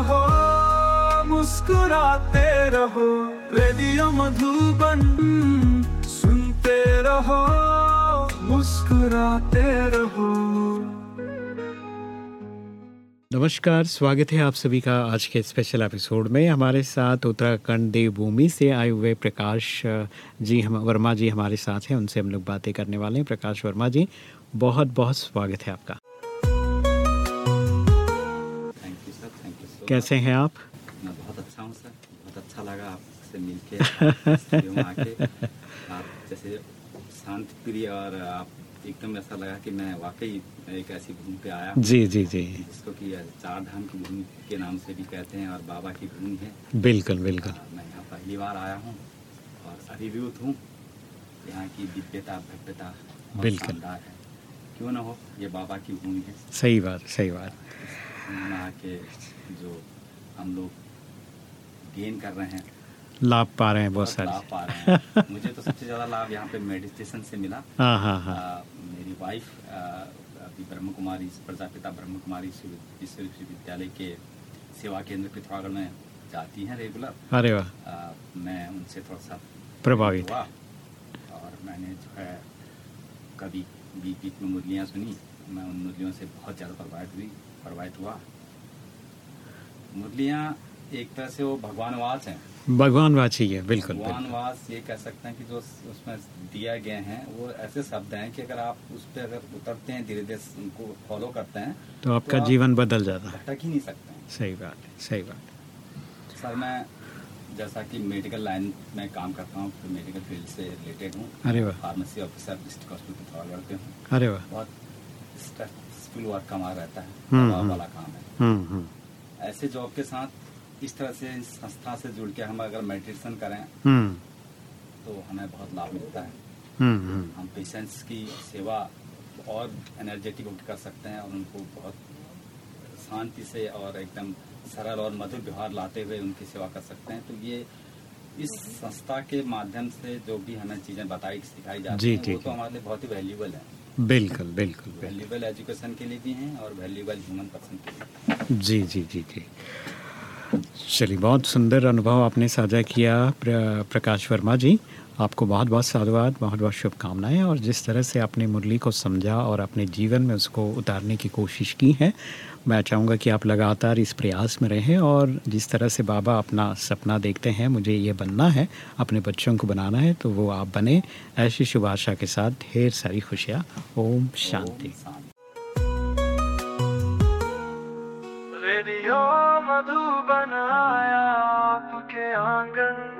रहो, मुस्कुराते रहो, रेडियो मधुबन सुनते रहो, मुस्कुराते रहो। नमस्कार, स्वागत है आप सभी का आज के स्पेशल एपिसोड में। हमारे साथ उत्तराखंड देवभूमि से आए हुए प्रकाश जी हम, वर्मा जी हमारे साथ हैं, उनसे हम लोग बातें करने वाले हैं। प्रकाश वर्मा जी बहुत बहुत स्वागत है आपका। कैसे हैं आप? मैं बहुत अच्छा हूँ सर। बहुत अच्छा लगा आपसे मिलके आके। आप जैसे शांत प्रिय और आप एकदम ऐसा लगा कि मैं वाकई एक ऐसी भूमि पे आया जी जी जी। जिसको कि चार धाम की भूमि के नाम से भी कहते हैं और बाबा की भूमि है। बिल्कुल बिल्कुल। मैं यहाँ पहली बार आया हूँ और अभिभूत हूँ। यहाँ की दिव्यता भव्यता बिल्कुल। क्यों ना हो? ये बाबा की भूमि है। सही बात सही बात। में आके जो हम लोग गेन कर रहे हैं। लाभ पा रहे हैं बहुत सारे। लाभ पा रहे हैं। मुझे तो सबसे ज़्यादा लाभ यहाँ पे मेडिटेशन से मिला। हाँ हाँ हाँ। मेरी वाइफ अभी ब्रह्म कुमारी प्रजापिता ब्रह्म कुमारी विश्व विश्व विश्वविद्यालय के सेवा केंद्र पिथौरागढ़ में जाती हैं रेगुलर अरे वाह। मैं उनसे थोड़ा सा प्रभावित। हुआ और मैंने जो है कभी बीच बीच में मुरलियाँ सुनी। मैं उन मुरलियों से बहुत ज़्यादा प्रभावित हुई। प्रभावित हुआ। मुरलियाँ एक तरह से वो भगवानवास हैं। भगवान वाची है बिल्कुल भगवानवास ये कह सकते हैं कि जो उसमें दिया गए हैं वो ऐसे शब्द हैं कि अगर आप उस पर अगर उतरते हैं धीरे धीरे उनको फॉलो करते हैं तो आपका तो आप जीवन बदल जाता है। भटक ही नहीं सकते। सही बात है सही बात है। सर मैं जैसा कि मेडिकल लाइन में काम करता हूँ तो मेडिकल फ़ील्ड से रिलेटेड हूँ। अरे वाह। Pharmacy officer district hospital Pithoragarh पे हूँ। अरे वाह। बहुत स्ट्रेसफुल वर्क का हमारा रहता है हम्म, हम्म। वाला काम है। हम्म ऐसे जॉब के साथ इस तरह से इस संस्था से जुड़ के हम अगर मेडिटेशन करें तो हमें बहुत लाभ मिलता है। हम पेशेंट्स की सेवा और एनर्जेटिक होकर कर सकते हैं और उनको बहुत शांति से और एकदम सरल और मधुर व्यवहार लाते हुए उनकी सेवा कर सकते हैं। तो ये इस संस्था के माध्यम से जो भी हमें चीज़ें बताई सिखाई जाती है वो तो हमारे लिए बहुत ही वैल्यूबल है। बिल्कुल बिल्कुल वैल्यूबल एजुकेशन के लिए भी हैं और वैल्यूबल ह्यूमन पर्सन के लिए जी जी जी जी। चलिए बहुत सुंदर अनुभव आपने साझा किया प्र, प्रकाश वर्मा जी। आपको बहुत बहुत साधुवाद, बहुत बहुत शुभकामनाएँ और जिस तरह से आपने मुरली को समझा और अपने जीवन में उसको उतारने की कोशिश की है, मैं चाहूँगा कि आप लगातार इस प्रयास में रहें और जिस तरह से बाबा अपना सपना देखते हैं, मुझे ये बनना है, अपने बच्चों को बनाना है तो वो आप बने। ऐसी शुभ आशा के साथ ढेर सारी खुशियाँ। ओम शांति। रेडियो आपके आँगन।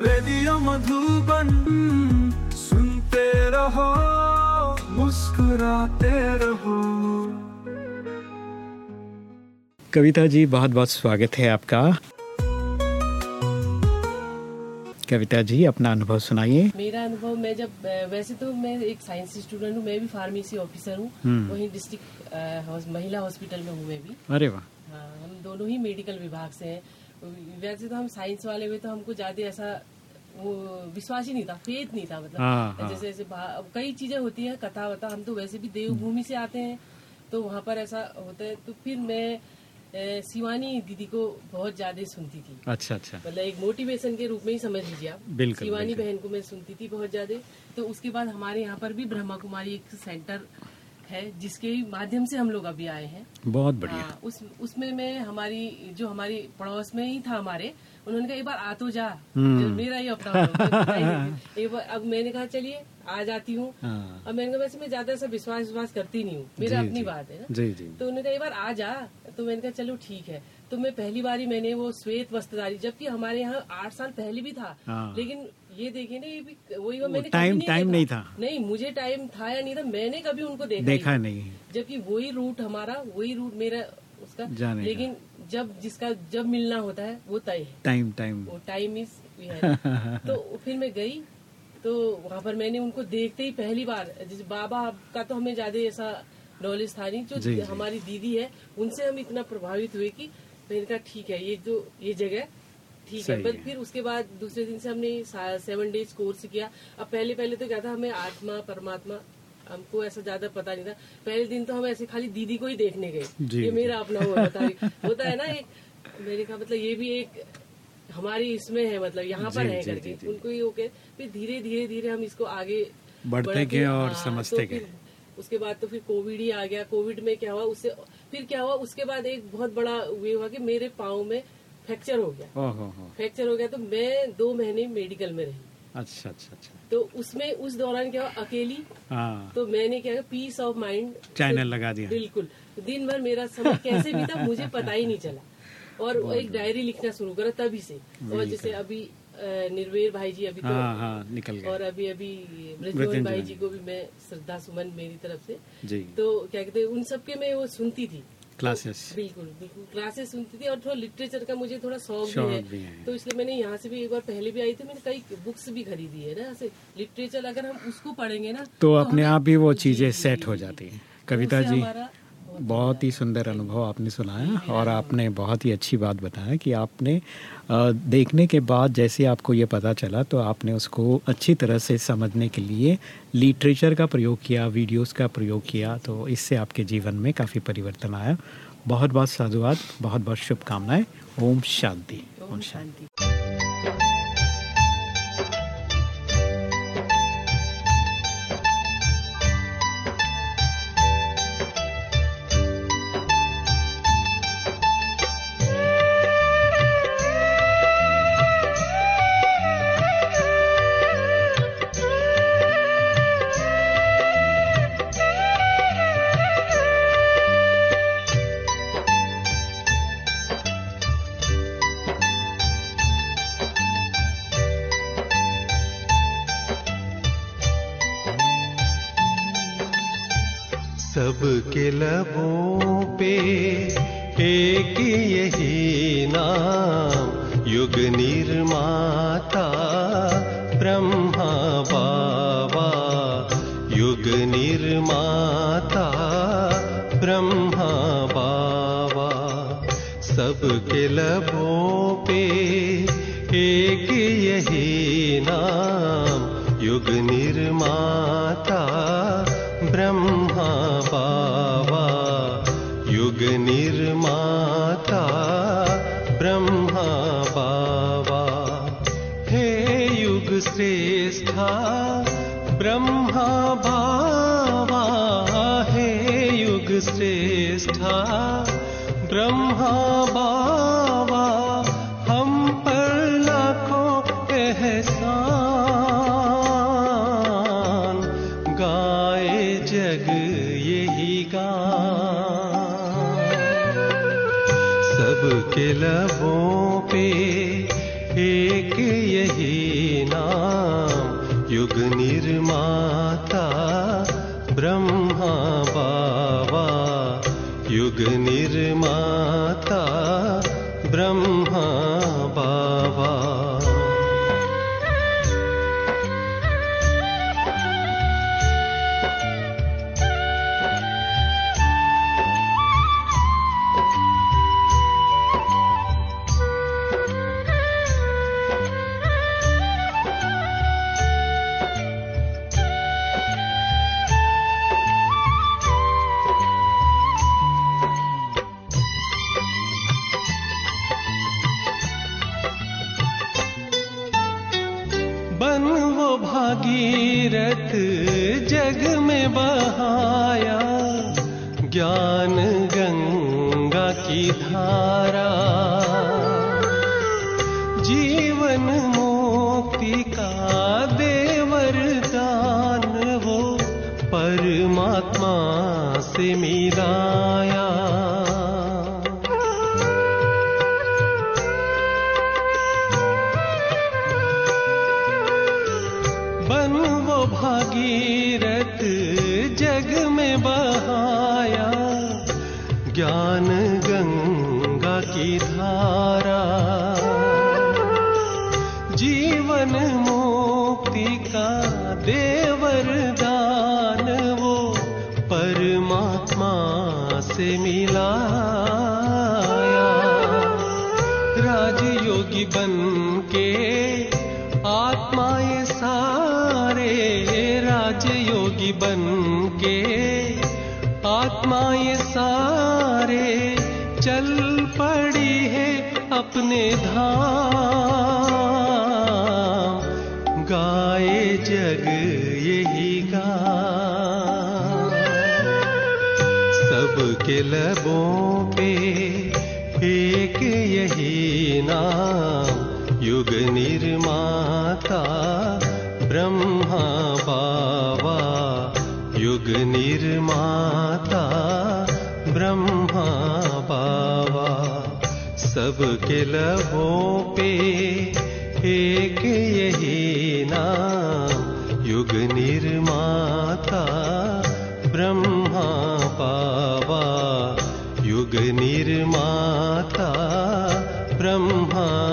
रेडियो मधुबन सुनते रहो मुस्कुराते रहो। कविता जी बहुत बहुत स्वागत है आपका। कविता जी अपना अनुभव सुनाइए। मेरा अनुभव मैं जब वैसे तो मैं एक साइंस स्टूडेंट हूँ मैं भी फार्मेसी ऑफिसर हूँ। हम्म। वहीं डिस्ट्रिक्ट महिला हॉस्पिटल में हूँ मैं भी। अरे वाह। हाँ, हम दोनों ही मेडिकल विभाग से हैं। वैसे तो हम साइंस वाले में तो हमको ज़्यादा ऐसा वो विश्वास ही नहीं था फेथ नहीं था हाँ, मतलब। हाँ। जैसे जैसे कई चीज़ें होती है कथा वथा हम तो वैसे भी देवभूमि से आते हैं तो वहाँ पर ऐसा होता है। तो फिर मैं शिवानी दीदी को बहुत ज़्यादा सुनती थी। अच्छा अच्छा। मतलब एक मोटिवेशन के रूप में ही समझ लीजिए आप। बिल्कुल, शिवानी बहन को मैं सुनती थी बहुत ज़्यादा। तो उसके बाद हमारे यहाँ पर भी ब्रह्मा कुमारी एक सेंटर है जिसके माध्यम से हम लोग अभी आए हैं। बहुत बढ़िया। आ, उस उसमें मैं हमारी जो हमारी पड़ोस में ही था हमारे उन्होंने कहा एक बार आ तो जा। हम्म। मेरा ही अपना पता ही। एक बार अब मैंने कहा चलिए आ जाती हूँ। हाँ। अब मैंने कहा वैसे मैं ज़्यादा सा विश्वास विश्वास करती नहीं हूँ। मेरा अपनी बात है ना? तो उन्होंने कहा एक बार आ जा। तो मैंने कहा चलो ठीक है। तो मैं पहली बार ही मैंने वो श्वेत वस्त्रधारी जबकि हमारे यहाँ आठ साल पहले भी था हाँ। लेकिन ये देखिए ना ये भी वही मैंने टाइम- टाइम नहीं था। नहीं मुझे टाइम था या नहीं था मैंने कभी उनको देखा देखा नहीं। नहीं जबकि वही रूट हमारा वही रूट मेरा उसका जाने। लेकिन जब जिसका जब मिलना होता है वो तय है टाइम टाइम वो टाइम इज़ तो फिर मैं गई तो वहाँ पर मैंने उनको देखते ही पहली बार जैसे बाबा का तो हमें ज़्यादा ऐसा नॉलेज था नहीं जी। हमारी दीदी है उनसे हम इतना प्रभावित हुए कि मैंने कहा ठीक है ये जो ये जगह ठीक है। पर फिर उसके बाद दूसरे दिन से हमने सेवन डेज़ कोर्स किया। अब पहले पहले तो क्या था हमें आत्मा परमात्मा हमको ऐसा ज़्यादा पता नहीं था। पहले दिन तो हम ऐसे खाली दीदी को ही देखने गए। ये मेरा अपना वो होता है। होता है ना एक मैंने कहा मतलब ये भी एक हमारी इसमें है मतलब यहाँ पर है करके। उनको ये ओके फिर धीरे धीरे धीरे हम इसको आगे बढ़ते गए और हाँ, समझते तो गए। उसके बाद तो फिर कोविड ही आ गया कोविड में क्या हुआ उससे फिर क्या हुआ उसके बाद एक बहुत बड़ा ये हुआ कि मेरे पाँव में फ्रैक्चर हो गया। फ्रैक्चर हो गया तो मैं दो महीने मेडिकल में रही। अच्छा अच्छा अच्छा। तो उसमें उस दौरान क्या हुआ अकेली। हाँ। तो मैंने क्या पीस ऑफ़ माइंड चैनल लगा दिया। बिल्कुल। दिन भर मेरा समय कैसे भी था मुझे पता ही नहीं चला। और एक डायरी लिखना शुरू करा तभी से। और जैसे अभी निर्वेर भाई जी अभी तो हाँ हाँ निकल गए। और अभी अभी ब्रजमोहन भाई जी। को भी मैं श्रद्धा सुमन मेरी तरफ़ से। जी। तो क्या कहते हैं उन सबके मैं वो सुनती थी। क्लासेस बिल्कुल बिल्कुल क्लासेस सुनती थी और थोड़ा लिटरेचर का मुझे थोड़ा शौक भी है। भी है। तो इसलिए मैंने यहाँ से भी एक बार पहले भी आई थी मैंने कई बुक्स भी खरीदी है ना लिटरेचर अगर हम उसको पढ़ेंगे ना तो अपने आप ही वो चीज़ें सेट हो जाती हैं। तो कविता जी। बहुत ही सुंदर अनुभव आपने सुनाया और आपने बहुत ही अच्छी बात बताया कि आपने देखने के बाद जैसे आपको ये पता चला तो आपने उसको अच्छी तरह से समझने के लिए लिटरेचर का प्रयोग किया वीडियोस का प्रयोग किया तो इससे आपके जीवन में काफ़ी परिवर्तन आया। बहुत बहुत साधुवाद बहुत बहुत शुभकामनाएँ। ओम शांति। ओम शांति। सबके युग निर्माता ब्रह्मा बाबा। हे युग श्रेष्ठा, ब्रह्मा बाबा। हे युग श्रेष्ठा, ब्रह्मा बाबा। हम पर लाखों एहसान, गाए जग यही गान। सबके लबों पे एक यही नाम युग निर्माता ब्रह्मा बाबा। युग निर्माता ब्रह्मा तीरथ जग में बहाया ज्ञान गंगा की धारा। बन वो भागीरथ जग में बहाया। ज्ञान गंगा की धारा। जीवन मुक्ति राजयोगी बन के आत्मा ये सारे चल पड़ी है अपने धाम। गाए जग यही गा। सबके लबों पे एक यही नाम। युग निर्माता सबके लबों पे एक यही नाम युग निर्माता ब्रह्मा पावा। युग निर्माता ब्रह्मा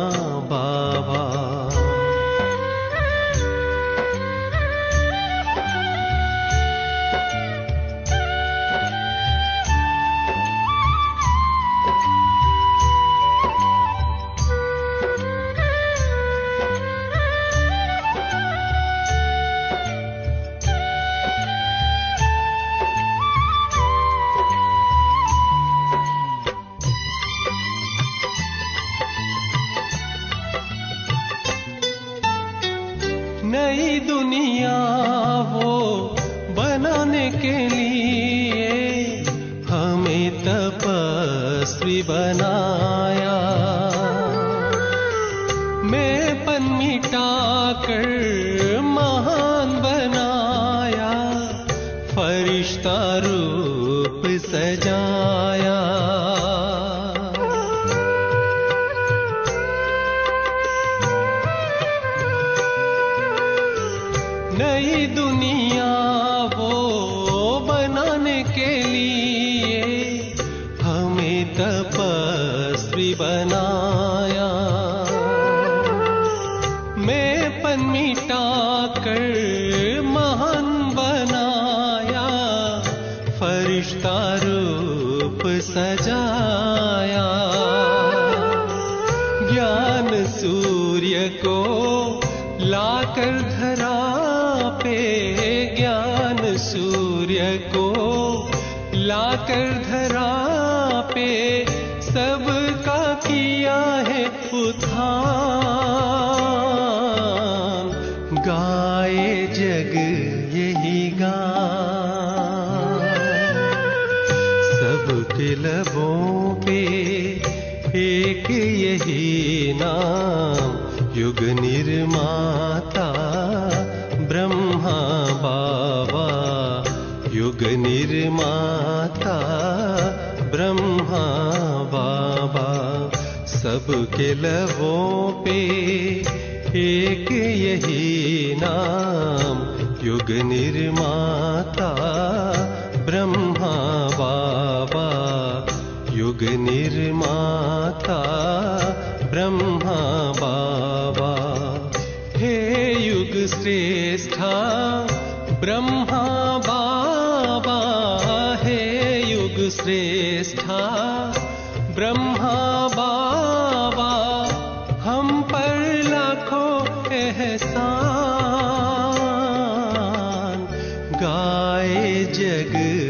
दुनिया वो बनाने के लिए हमें तपस्वी बनाया। मैं पन मिटा कर महान बनाया, फरिश्ता रूप सजाया। बनाया। मैं पन मिटा कर महान बनाया फरिश्ता रूप सजाया। ज्ञान सूर्य को लबों पे एक यही नाम, युग निर्माता, ब्रह्मा बाबा। युग निर्माता, ब्रह्मा बाबा। सबके लबों पे एक यही नाम, युग निर्माता युग निर्माता, ब्रह्मा बाबा। हे युग श्रेष्ठा, ब्रह्मा बाबा। हे युग श्रेष्ठा, ब्रह्मा बाबा। हम पर लाखों एहसान, गाए जग